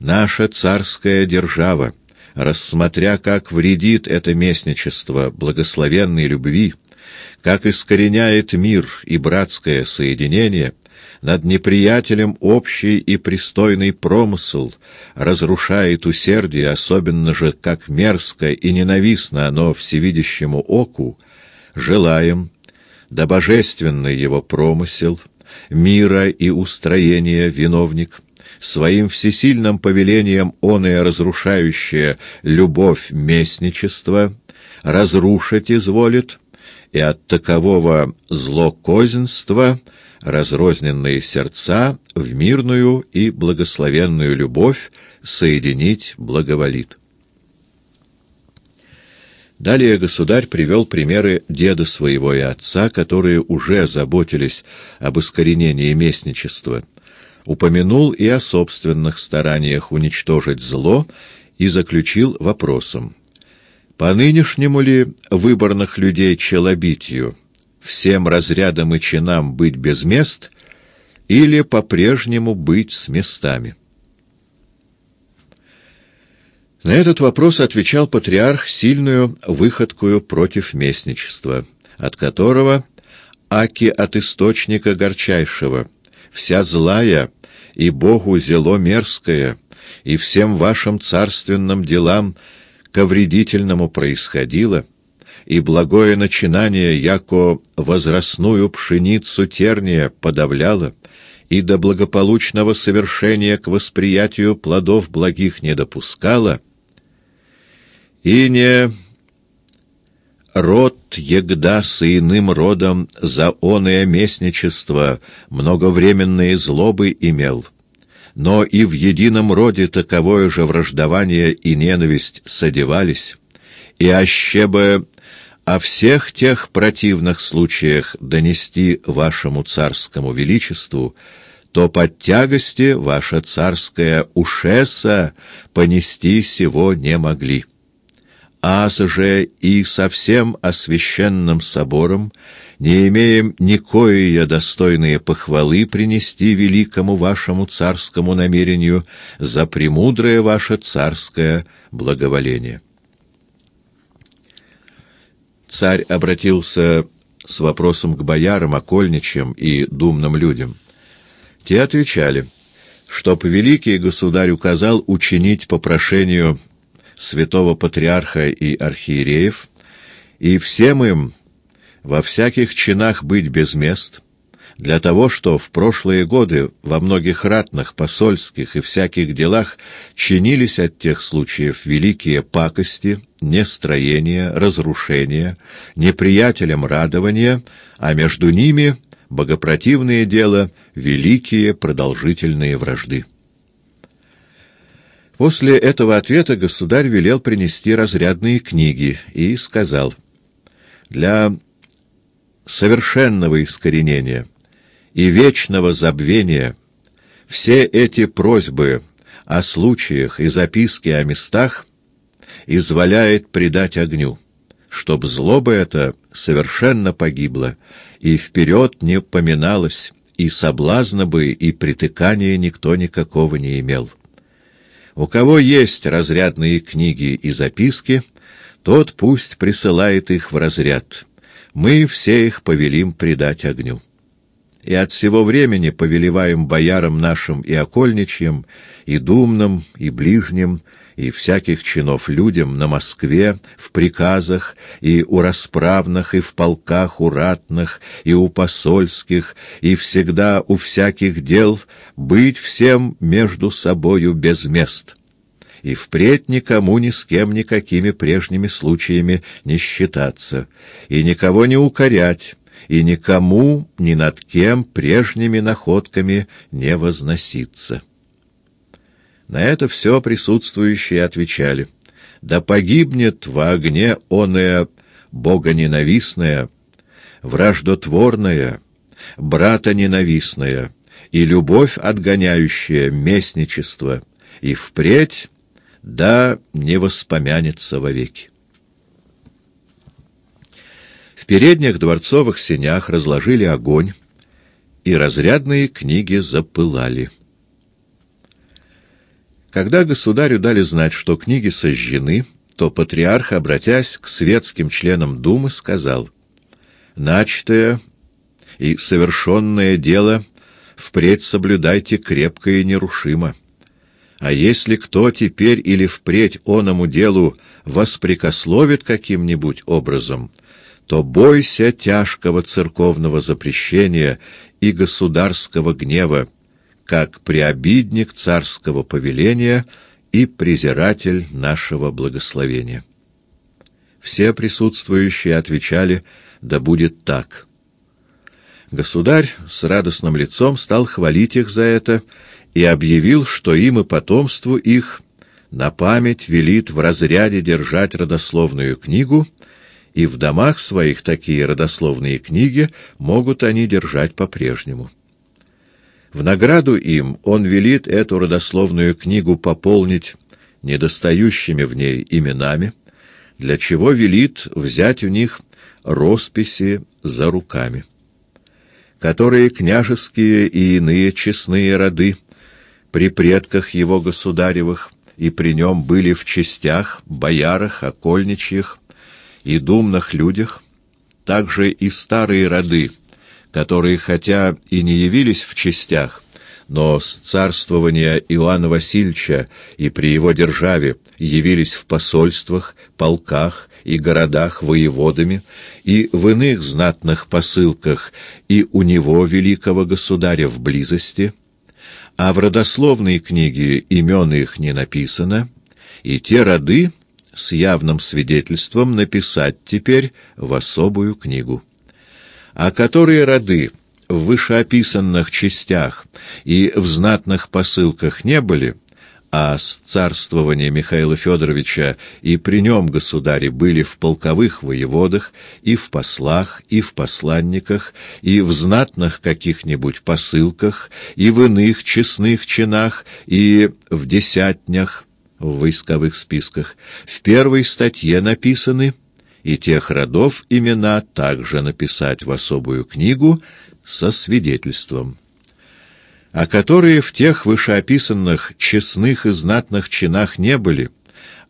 Наша царская держава, рассмотря, как вредит это местничество благословенной любви, как искореняет мир и братское соединение, над неприятелем общий и пристойный промысл, разрушает усердие, особенно же, как мерзко и ненавистно оно всевидящему оку, желаем, да божественный его промысел, мира и устроения виновник — своим всесильным повелением он и разрушающая любовь местничества разрушить изволит, и от такового злокознства разрозненные сердца в мирную и благословенную любовь соединить благоволит. Далее государь привел примеры деда своего и отца, которые уже заботились об искоренении местничества, упомянул и о собственных стараниях уничтожить зло и заключил вопросом. По нынешнему ли выборных людей челобитию, всем разрядам и чинам быть без мест или по-прежнему быть с местами? На этот вопрос отвечал патриарх сильную выходкую против местничества, от которого, аки от источника горчайшего, вся злая и Богу зело мерзкое, и всем вашим царственным делам ко вредительному происходило, и благое начинание, яко возрастную пшеницу терния подавляло, и до благополучного совершения к восприятию плодов благих не допускало, и не род егда с иным родом за оное местничество многовременные злобы имел, но и в едином роде таковое же враждование и ненависть содевались, и аще бы о всех тех противных случаях донести вашему царскому величеству, то под тягости ваша царская ушеса понести сего не могли аз же и со всем освященным собором не имеем никоие достойные похвалы принести великому вашему царскому намерению за премудрое ваше царское благоволение. Царь обратился с вопросом к боярам, окольничьим и думным людям. Те отвечали, чтоб великий государь указал учинить по прошению святого патриарха и архиереев, и всем им во всяких чинах быть без мест, для того, что в прошлые годы во многих ратных, посольских и всяких делах чинились от тех случаев великие пакости, нестроения, разрушения, неприятелям радования, а между ними богопротивное дело великие продолжительные вражды. После этого ответа государь велел принести разрядные книги и сказал, «Для совершенного искоренения и вечного забвения все эти просьбы о случаях и записки о местах изволяет предать огню, чтоб злоба эта совершенно погибла и вперед не поминалась, и соблазна бы и притыкания никто никакого не имел». У кого есть разрядные книги и записки, тот пусть присылает их в разряд. Мы все их повелим предать огню. И от всего времени повелеваем боярам нашим и окольничьим, и думным, и ближним, и всяких чинов людям на Москве, в приказах, и у расправных, и в полках у ратных, и у посольских, и всегда у всяких дел быть всем между собою без мест, и впредь никому ни с кем никакими прежними случаями не считаться, и никого не укорять, и никому ни над кем прежними находками не возноситься. На это все присутствующие отвечали. «Да погибнет во огне оное богоненавистное, враждотворное, братоненавистное и любовь отгоняющая местничество, и впредь да не воспомянется вовеки». В передних дворцовых сенях разложили огонь, и разрядные книги запылали. Когда государю дали знать, что книги сожжены, то патриарх, обратясь к светским членам Думы, сказал, «Начатое и совершенное дело впредь соблюдайте крепко и нерушимо. А если кто теперь или впредь оному делу воспрекословит каким-нибудь образом, то бойся тяжкого церковного запрещения и государского гнева, как преобидник царского повеления и презиратель нашего благословения. Все присутствующие отвечали «Да будет так». Государь с радостным лицом стал хвалить их за это и объявил, что им и потомству их на память велит в разряде держать родословную книгу, и в домах своих такие родословные книги могут они держать по-прежнему. В награду им он велит эту родословную книгу пополнить недостающими в ней именами, для чего велит взять у них росписи за руками, которые княжеские и иные честные роды при предках его государевых и при нем были в частях, боярах, окольничьих и думных людях, также и старые роды — которые, хотя и не явились в частях, но с царствования Иоанна Васильевича и при его державе явились в посольствах, полках и городах воеводами, и в иных знатных посылках и у него, великого государя, в близости, а в родословной книге имен их не написано, и те роды с явным свидетельством написать теперь в особую книгу а которые роды в вышеописанных частях и в знатных посылках не были, а с царствования Михаила Федоровича и при нем государи были в полковых воеводах, и в послах, и в посланниках, и в знатных каких-нибудь посылках, и в иных честных чинах, и в десятнях, в войсковых списках. В первой статье написаны — и тех родов имена также написать в особую книгу со свидетельством, а которые в тех вышеописанных честных и знатных чинах не были,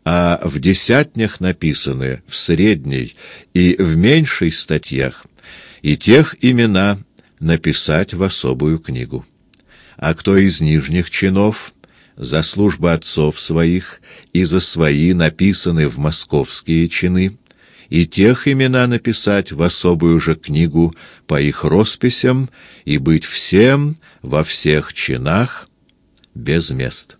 а в десятнях написаны в средней и в меньшей статьях, и тех имена написать в особую книгу. А кто из нижних чинов за службы отцов своих и за свои написаны в московские чины, и тех имена написать в особую же книгу по их росписям и быть всем во всех чинах без мест.